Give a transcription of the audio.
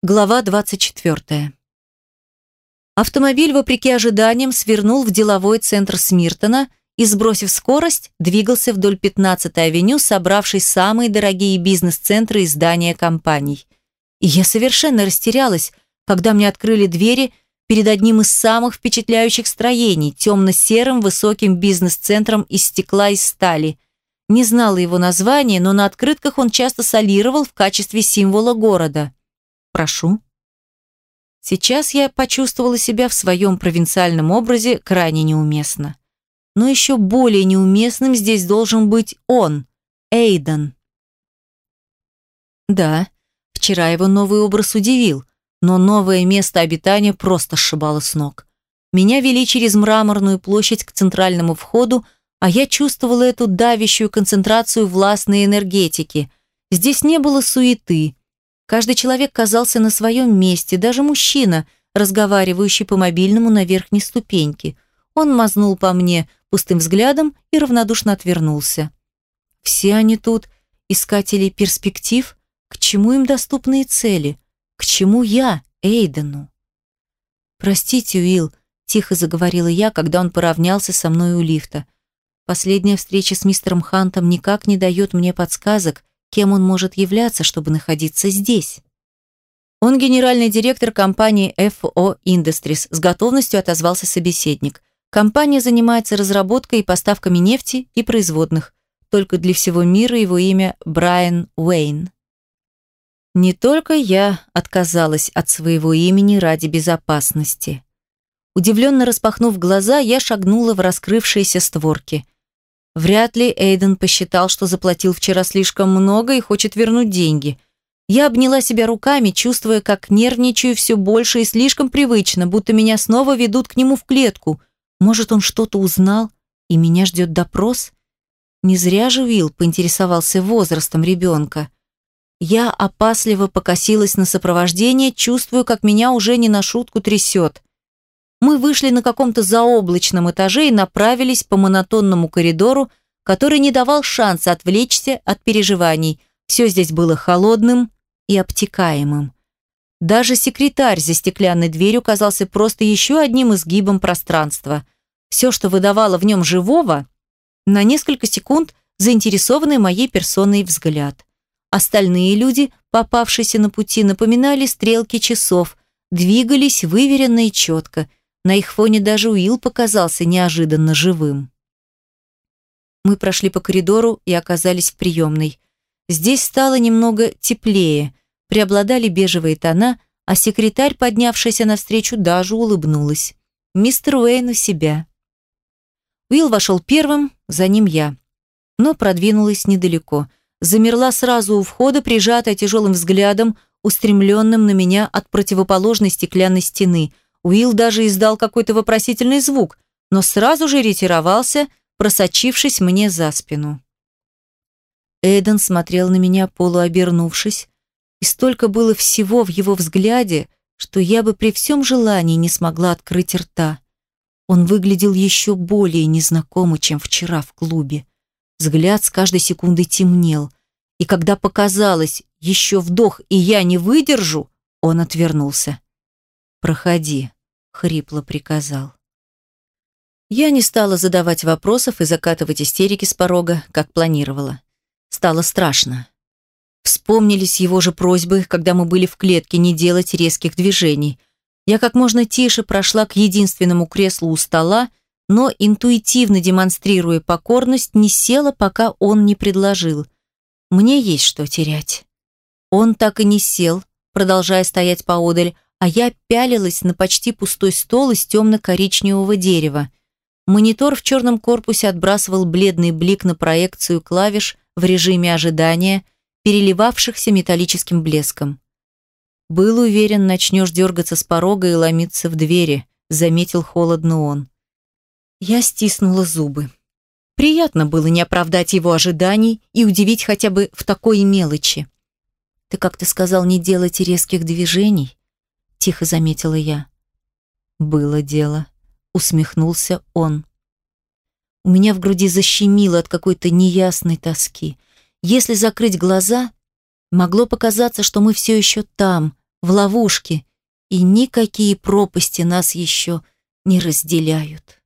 Глава 24. Автомобиль, вопреки ожиданиям, свернул в деловой центр Смиртона и, сбросив скорость, двигался вдоль 15-й авеню, собравшись самые дорогие бизнес-центры и здания компаний. И я совершенно растерялась, когда мне открыли двери перед одним из самых впечатляющих строений, темно-серым высоким бизнес-центром из стекла и стали. Не знала его названия, но на открытках он часто солировал в качестве символа города – Прошу. Сейчас я почувствовала себя в своем провинциальном образе крайне неуместно. Но еще более неуместным здесь должен быть он, Эйден. Да, вчера его новый образ удивил, но новое место обитания просто сшибало с ног. Меня вели через мраморную площадь к центральному входу, а я чувствовала эту давящую концентрацию властной энергетики. Здесь не было суеты, Каждый человек казался на своем месте, даже мужчина, разговаривающий по мобильному на верхней ступеньке. Он мазнул по мне пустым взглядом и равнодушно отвернулся. Все они тут искатели перспектив, к чему им доступные цели, к чему я, Эйдену. «Простите, Уилл», – тихо заговорила я, когда он поравнялся со мной у лифта. «Последняя встреча с мистером Хантом никак не дает мне подсказок, Кем он может являться, чтобы находиться здесь? Он генеральный директор компании FO Industries, с готовностью отозвался собеседник. Компания занимается разработкой и поставками нефти и производных. Только для всего мира его имя Брайан Уэйн. Не только я отказалась от своего имени ради безопасности. Удивленно распахнув глаза, я шагнула в раскрывшиеся створки – Вряд ли Эйден посчитал, что заплатил вчера слишком много и хочет вернуть деньги. Я обняла себя руками, чувствуя, как нервничаю все больше и слишком привычно, будто меня снова ведут к нему в клетку. Может, он что-то узнал, и меня ждет допрос? Не зря же Уилл поинтересовался возрастом ребенка. Я опасливо покосилась на сопровождение, чувствую, как меня уже не на шутку трясет. Мы вышли на каком-то заоблачном этаже и направились по монотонному коридору, который не давал шанса отвлечься от переживаний. Все здесь было холодным и обтекаемым. Даже секретарь за стеклянной дверью казался просто еще одним изгибом пространства. Все, что выдавало в нем живого, на несколько секунд заинтересованный моей персоной взгляд. Остальные люди, попавшиеся на пути, напоминали стрелки часов, двигались выверенно и четко – на их фоне даже Уилл показался неожиданно живым. Мы прошли по коридору и оказались в приемной. Здесь стало немного теплее, преобладали бежевые тона, а секретарь, поднявшаяся навстречу, даже улыбнулась. Мистер Уэйн у себя. Уилл вошел первым, за ним я. Но продвинулась недалеко. Замерла сразу у входа, прижатая тяжелым взглядом, устремленным на меня от противоположной стеклянной стены – Уилл даже издал какой-то вопросительный звук, но сразу же ретировался, просочившись мне за спину. Эйден смотрел на меня, полуобернувшись, и столько было всего в его взгляде, что я бы при всем желании не смогла открыть рта. Он выглядел еще более незнакомо, чем вчера в клубе. Взгляд с каждой секундой темнел, и когда показалось еще вдох, и я не выдержу, он отвернулся. «Проходи», — хрипло приказал. Я не стала задавать вопросов и закатывать истерики с порога, как планировала. Стало страшно. Вспомнились его же просьбы, когда мы были в клетке, не делать резких движений. Я как можно тише прошла к единственному креслу у стола, но, интуитивно демонстрируя покорность, не села, пока он не предложил. Мне есть что терять. Он так и не сел, продолжая стоять поодаль, а я пялилась на почти пустой стол из темно-коричневого дерева. Монитор в черном корпусе отбрасывал бледный блик на проекцию клавиш в режиме ожидания, переливавшихся металлическим блеском. «Был уверен, начнешь дергаться с порога и ломиться в двери», заметил холодно он. Я стиснула зубы. Приятно было не оправдать его ожиданий и удивить хотя бы в такой мелочи. «Ты как-то сказал не делать резких движений?» – тихо заметила я. «Было дело», – усмехнулся он. У меня в груди защемило от какой-то неясной тоски. Если закрыть глаза, могло показаться, что мы все еще там, в ловушке, и никакие пропасти нас еще не разделяют.